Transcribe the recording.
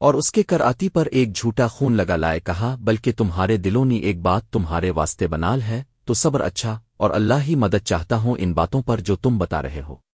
اور اس کے کراتی پر ایک جھوٹا خون لگا لائے کہا، بلکہ تمہارے دلوں نے ایک بات تمہارے واسطے بنال ہے، تو صبر اچھا اور اللہ ہی مدد چاہتا ہوں ان باتوں پر جو تم بتا رہے ہو۔